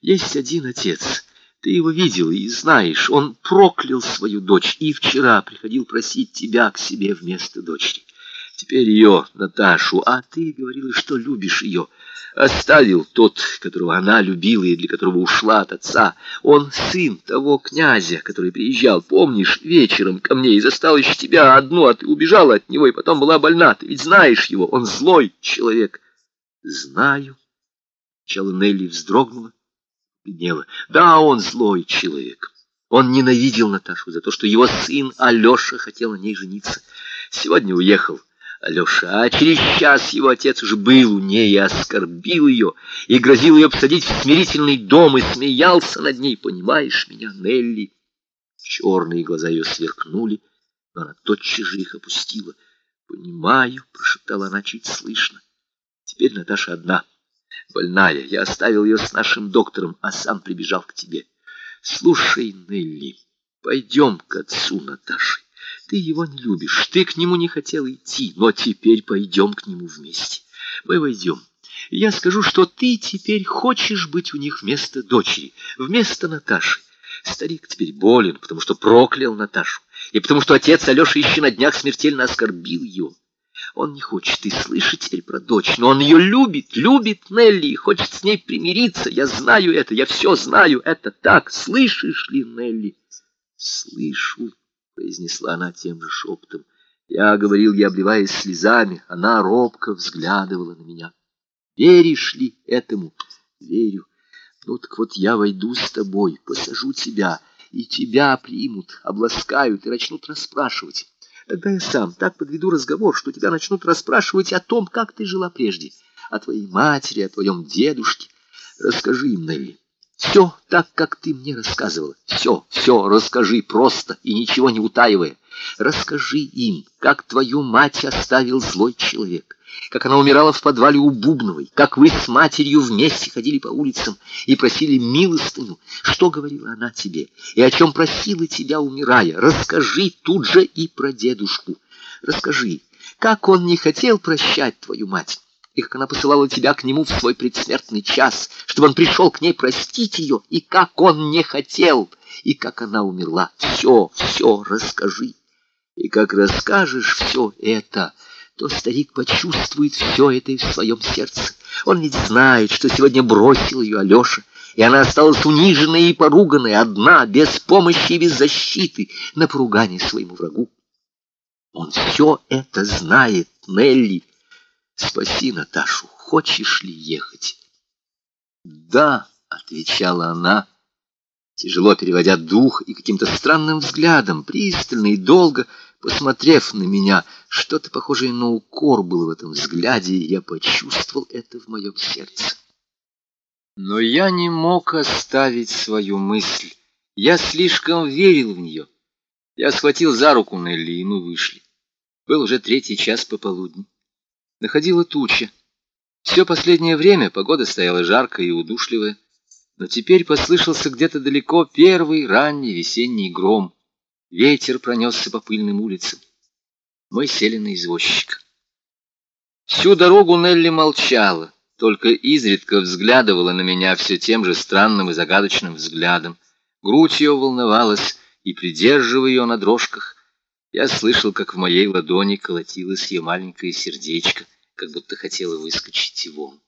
Есть один отец. Ты его видел и знаешь, он проклял свою дочь и вчера приходил просить тебя к себе вместо дочери. Теперь ее, Наташу, а ты говорила, что любишь ее. Оставил тот, которого она любила и для которого ушла от отца. Он сын того князя, который приезжал, помнишь, вечером ко мне и застал еще тебя одну, а ты убежала от него и потом была больна. Ты ведь знаешь его, он злой человек. Знаю. Сначала Нелли вздрогнула, беднела. Да, он злой человек. Он ненавидел Наташу за то, что его сын Алеша хотел на ней жениться. Сегодня уехал. Алеша, а через час его отец уже был у ней и оскорбил ее, и грозил ее посадить в смирительный дом, и смеялся над ней, понимаешь меня, Нелли? Черные глаза ее сверкнули, но она тотчас же их опустила. «Понимаю», — прошептала она чуть слышно. «Теперь Наташа одна, больная. Я оставил ее с нашим доктором, а сам прибежал к тебе. Слушай, Нелли, пойдем к отцу Наташи. Ты его не любишь, ты к нему не хотел идти, но теперь пойдем к нему вместе. Мы войдем. Я скажу, что ты теперь хочешь быть у них вместо дочери, вместо Наташи. Старик теперь болен, потому что проклял Наташу, и потому что отец Алеша еще на днях смертельно оскорбил ее. Он не хочет и слышать теперь про дочь, но он ее любит, любит Нелли и хочет с ней примириться. Я знаю это, я все знаю, это так. Слышишь ли, Нелли? Слышу произнесла она тем же шепотом. Я говорил, я обливаясь слезами, она робко взглядывала на меня. Веришь ли этому? Верю. Ну так вот я войду с тобой, посажу тебя, и тебя примут, обласкают и начнут расспрашивать. Тогда я сам так подведу разговор, что тебя начнут расспрашивать о том, как ты жила прежде, о твоей матери, о твоем дедушке. Расскажи им, Нелли, все так, как ты мне рассказывала. Все, все расскажи просто и ничего не утаивая. Расскажи им, как твою мать оставил злой человек, как она умирала в подвале у Бубновой, как вы с матерью вместе ходили по улицам и просили милостыню, что говорила она тебе и о чем просила тебя, умирая. Расскажи тут же и про дедушку. Расскажи, как он не хотел прощать твою мать и как она посылала тебя к нему в свой предсмертный час, чтобы он пришел к ней простить ее, и как он не хотел, и как она умерла. Все, все расскажи. И как расскажешь все это, то старик почувствует все это в своем сердце. Он ведь знает, что сегодня бросил ее Алеша, и она осталась униженной и поруганной, одна, без помощи и без защиты, на поругание своему врагу. Он все это знает, Нелли, Спаси Наташу, хочешь ли ехать? Да, отвечала она, тяжело переводя дух и каким-то странным взглядом, пристально и долго посмотрев на меня. Что-то похожее на укор было в этом взгляде, и я почувствовал это в моем сердце. Но я не мог оставить свою мысль. Я слишком верил в нее. Я схватил за руку Нелли, и мы вышли. Был уже третий час пополудни. Находила туча. Все последнее время погода стояла жаркая и удушливая, но теперь послышался где-то далеко первый ранний весенний гром. Ветер пронесся по пыльным улицам. Мы сели на извозчика. Всю дорогу Нелли молчала, только изредка взглядывала на меня все тем же странным и загадочным взглядом. Грудь ее волновалась, и, придерживая ее на дрожках, я слышал, как в моей ладони колотилось ее маленькое сердечко, как будто хотела выскочить вон.